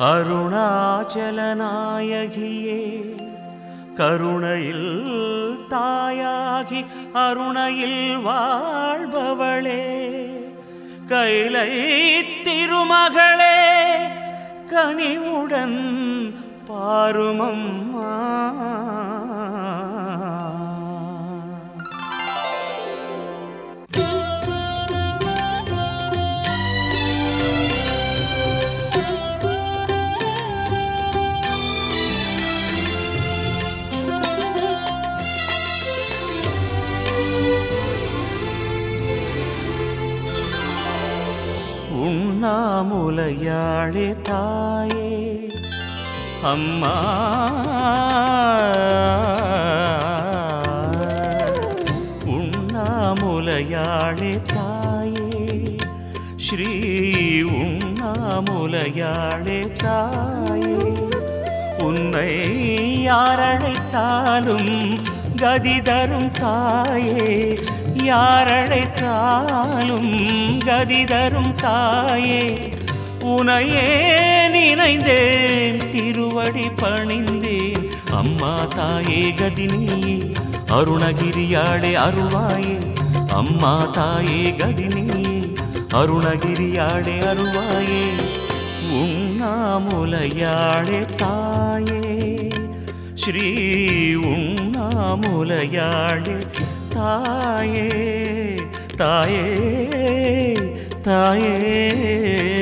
அருணாச்சலநாயகியே கருணையில் தாயாகி அருணையில் வாழ்பவளே கைலை திருமகளே கனிவுடன் பாருமம்மா. உண்ணாமுலையாளே தாயே. அம்மா. உண்ணாமுலையாளே தாயே. ஸ்ரீ உண்ணாமுலையாளே தாயே. உன்னை யாரழைத்தாலும் கதி தரும் தாயே. யாரழைத்தாலும் கதி தரும் தாயே. உனையே நினைந்தேன் திருவடி பணிந்தேன். அம்மா தாயே கதினியே அருணகிரியாளே அருவாயே அம்மா தாயே கதினியே அருணகிரியாளே அருவாயே உண்ணாமுலையாளே தாயே. ஸ்ரீ உண்ணாமுலையாளே தாயே. தாயே தாயே.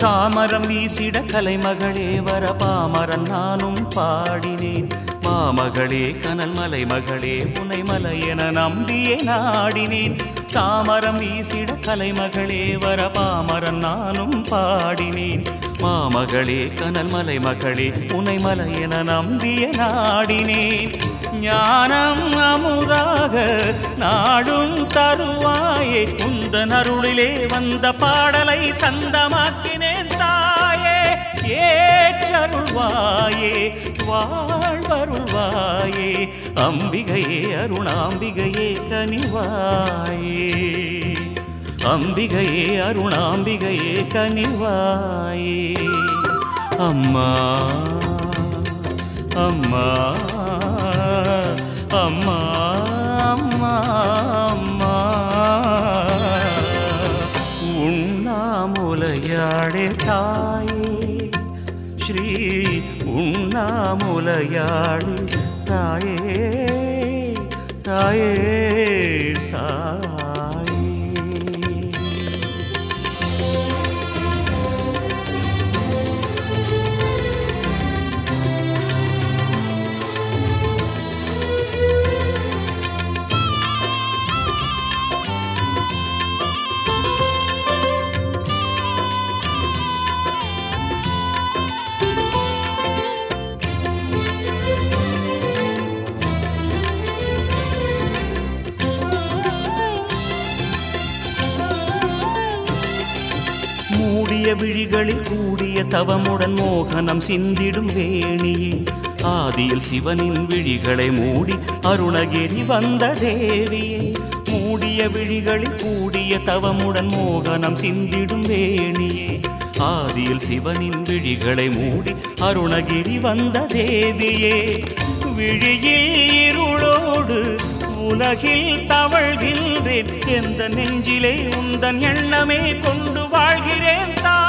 சாமரம் வீசிட கலைமகளே வர பாமரன் நானும் பாடினேன். மாமகளே கனல் மலை மகளே புனை மலை என நம்பியே நாடினேன். சாமரம் வீசிட கலைமகளே வர பாமரன் நானும் பாடினேன். மாமகளே கனல் மலை மகளே புனை மலை என நம்பியே நாடினேன். ஞானம் அமுதாக நாடும் தருவாயே. குந்தன் அருளிலே வந்த பாடலை சந்தமாக்கினேன் தாயே. ஏற்றருள்வாயே வாழ்வருள்வாயே. அம்பிகையே அருணாம்பிகையே கனிவாயே. அம்பிகையே அருணாம்பிகையே கனிவாயே. அம்மா அம்மா. அம்மா அம்மா அம்மா. உண்ணாமுலையாடே தாயே ஸ்ரீ உண்ணாமுலையாளே தாயே தாயே தாயே. மூடிய விழிகளில் கூடிய தவமுடன் மோகனம் சிந்திடும் வேணியே ஆதியில் சிவனின் விழிகளை மூடி அருணகிரி வந்த தேவியே மூடிய விழிகளில் கூடிய தவமுடன் மோகனம் சிந்திடும் வேணியே ஆதியில் சிவனின் விழிகளை மூடி அருணகிரி வந்த தேவியே விழியில் இருளோடு உலகில் தவழ்கின்றேன் எந்த நெஞ்சிலே உந்தன் எண்ணமே கொண்டு வாழ்கிறேன் தான்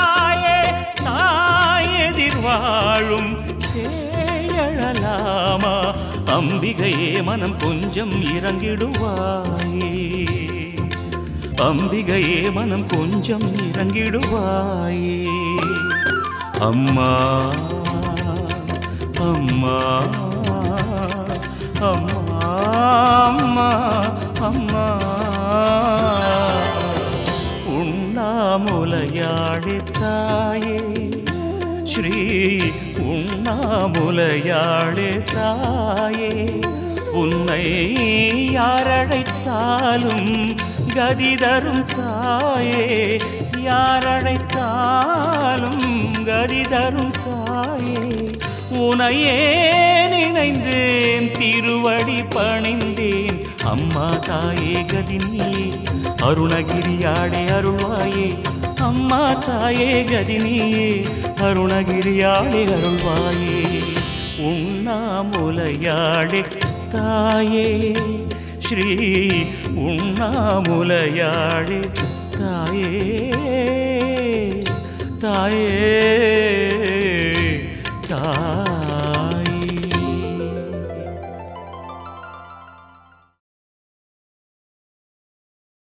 தாயெதிர் வாழும் சேயழலாமா? அம்பிகையே மனம் கொஞ்சம் இறங்கிடுவாயே. அம்பிகையே மனம் கொஞ்சம் இறங்கிடுவாயே. அம்மா அம்மா அம்மா அம்மா அம்மா. உண்ணாமுலையாடி தாயே ஸ்ரீ உண்ணாமுலையாடி தாயே உன்னை யாரழைத்தாலும் கதி தரும் தாயே. யாரழைத்தாலும் கதி தரும் தாயே. உனையே நினைந்தேன் திருவடி பணிந்தேன். அம்மா தாயே கதி நீ அருணகிரியாடே அருள்வாயே அம்மா தாயே கதினியே அருணகிரியாடே அருள்வாயே. உண்ணாமுலையாடே தாயே ஸ்ரீ உண்ணாமுலையாடே தாயே தாயே.